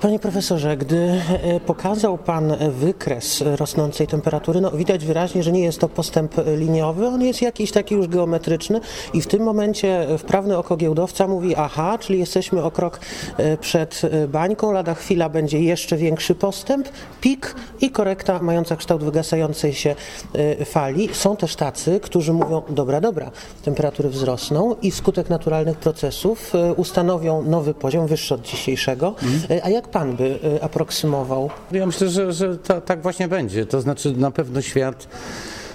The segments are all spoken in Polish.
Panie profesorze, gdy e, pokazał Pan wykres rosnącej temperatury, no widać wyraźnie, że nie jest to postęp liniowy, on jest jakiś taki już geometryczny i w tym momencie wprawne oko giełdowca mówi aha, czyli jesteśmy o krok e, przed e, bańką, lada chwila będzie jeszcze większy postęp, pik i korekta mająca kształt wygasającej się fali. Są też tacy, którzy mówią dobra, dobra, temperatury wzrosną i wskutek naturalnych procesów ustanowią nowy poziom, wyższy od dzisiejszego. A jak pan by y, aproksymował? Ja myślę, że, że ta, tak właśnie będzie. To znaczy na pewno świat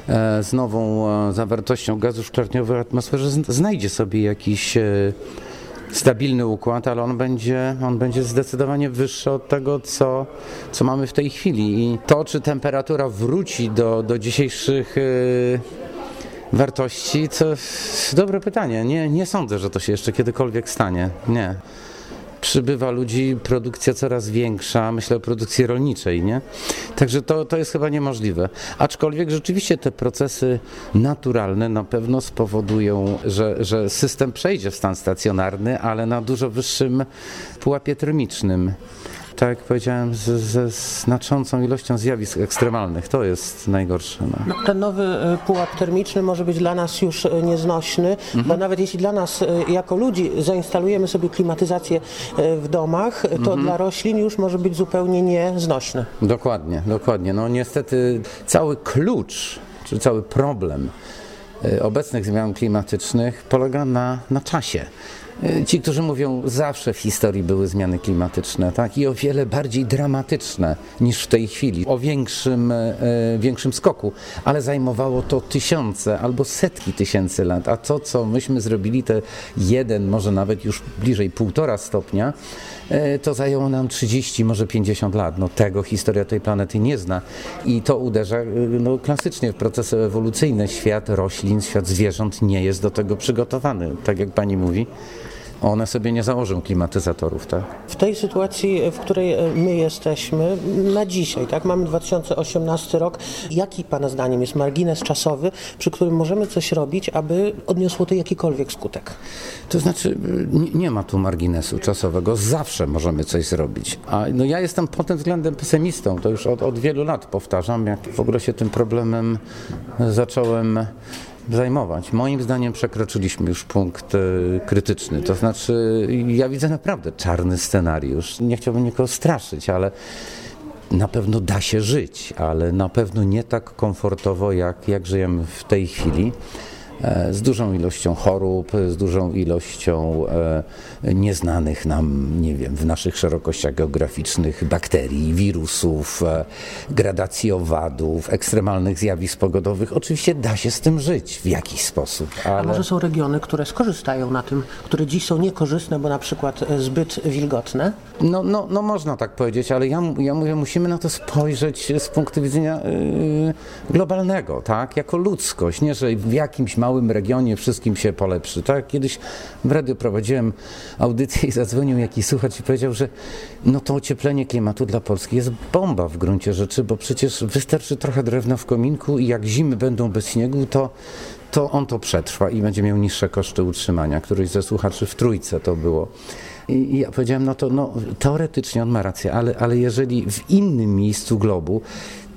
e, z nową e, zawartością gazów szklarniowych w atmosferze znajdzie sobie jakiś e, stabilny układ, ale on będzie, on będzie zdecydowanie wyższy od tego, co, co mamy w tej chwili. I to, czy temperatura wróci do, do dzisiejszych wartości, to dobre pytanie. Nie, nie sądzę, że to się jeszcze kiedykolwiek stanie. Nie przybywa ludzi, produkcja coraz większa, myślę o produkcji rolniczej, nie? Także to, to jest chyba niemożliwe. Aczkolwiek rzeczywiście te procesy naturalne na pewno spowodują, że, że system przejdzie w stan stacjonarny, ale na dużo wyższym pułapie termicznym tak jak powiedziałem, z, ze znaczącą ilością zjawisk ekstremalnych. To jest najgorsze. No. No, ten nowy e, pułap termiczny może być dla nas już e, nieznośny, mhm. bo nawet jeśli dla nas e, jako ludzi zainstalujemy sobie klimatyzację w domach, to mhm. dla roślin już może być zupełnie nieznośny. Dokładnie, dokładnie. No niestety cały klucz, czy cały problem obecnych zmian klimatycznych polega na, na czasie. E, ci, którzy mówią, zawsze w historii były zmiany klimatyczne, tak? I o wiele bardziej dramatyczne niż w tej chwili, o większym, e, większym skoku, ale zajmowało to tysiące albo setki tysięcy lat. A to, co myśmy zrobili, te jeden, może nawet już bliżej półtora stopnia, e, to zajęło nam 30, może 50 lat. No tego historia tej planety nie zna. I to uderza no, klasycznie w procesy ewolucyjne. Świat roślin, świat zwierząt nie jest do tego przygotowany, tak jak pani mówi one sobie nie założą klimatyzatorów, tak? W tej sytuacji, w której e, my jesteśmy na dzisiaj, tak, mamy 2018 rok, jaki Pana zdaniem jest margines czasowy, przy którym możemy coś robić, aby odniosło to jakikolwiek skutek? To znaczy, nie ma tu marginesu czasowego, zawsze możemy coś zrobić. A no ja jestem pod tym względem pesymistą, to już od, od wielu lat powtarzam, jak w ogóle się tym problemem zacząłem zajmować. Moim zdaniem przekroczyliśmy już punkt e, krytyczny. To znaczy, ja widzę naprawdę czarny scenariusz. Nie chciałbym nikogo straszyć, ale na pewno da się żyć, ale na pewno nie tak komfortowo, jak, jak żyjemy w tej chwili. E, z dużą ilością chorób, z dużą ilością e, nieznanych nam, nie wiem, w naszych szerokościach geograficznych bakterii, wirusów, e, gradacji owadów, ekstremalnych zjawisk pogodowych. Oczywiście da się z tym żyć w jakiś sposób. Ale... A może są regiony, które skorzystają na tym, które dziś są niekorzystne, bo na przykład zbyt wilgotne? No, no, no można tak powiedzieć, ale ja, ja mówię, musimy na to spojrzeć z punktu widzenia yy, globalnego, tak? Jako ludzkość, nie, że w jakimś małym regionie wszystkim się polepszy. Tak? Kiedyś w radiu prowadziłem audycję i zadzwonił jakiś słuchacz i powiedział, że no to ocieplenie klimatu dla Polski jest bomba w gruncie rzeczy, bo przecież wystarczy trochę drewna w kominku i jak zimy będą bez śniegu, to to on to przetrwa i będzie miał niższe koszty utrzymania. Któryś ze słuchaczy w trójce to było. I ja powiedziałem, no to no, teoretycznie on ma rację, ale, ale jeżeli w innym miejscu globu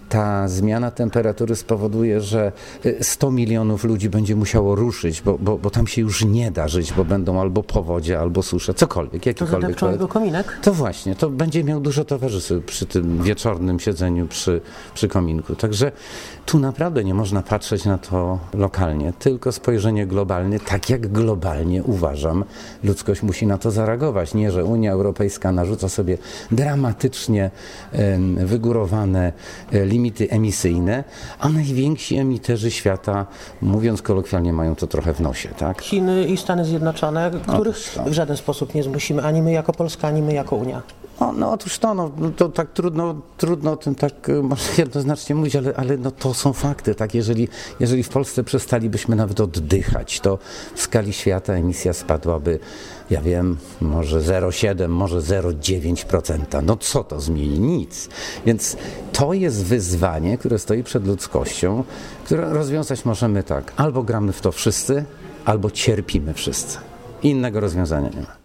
ta zmiana temperatury spowoduje, że 100 y, milionów ludzi będzie musiało ruszyć, bo, bo, bo tam się już nie da żyć, bo będą albo powodzie, albo susze, cokolwiek, jakikolwiek. To jego kominek? To właśnie, to będzie miał dużo towarzyszy przy tym wieczornym siedzeniu przy, przy kominku. Także tu naprawdę nie można patrzeć na to lokalnie, tylko spojrzenie globalne, tak jak globalnie uważam, ludzkość musi na to zareagować. Nie, że Unia Europejska narzuca sobie dramatycznie wygórowane limity limity emisyjne, a najwięksi emiterzy świata, mówiąc kolokwialnie, mają to trochę w nosie. Tak? Chiny i Stany Zjednoczone, których w żaden sposób nie zmusimy ani my jako Polska, ani my jako Unia. No, no otóż to, no, to tak trudno, trudno o tym tak e, może jednoznacznie mówić, ale, ale no, to są fakty. Tak? Jeżeli, jeżeli w Polsce przestalibyśmy nawet oddychać, to w skali świata emisja spadłaby, ja wiem, może 0,7, może 0,9%. No co to zmieni? Nic. Więc to jest wyzwanie, które stoi przed ludzkością, które rozwiązać możemy tak. Albo gramy w to wszyscy, albo cierpimy wszyscy. Innego rozwiązania nie ma.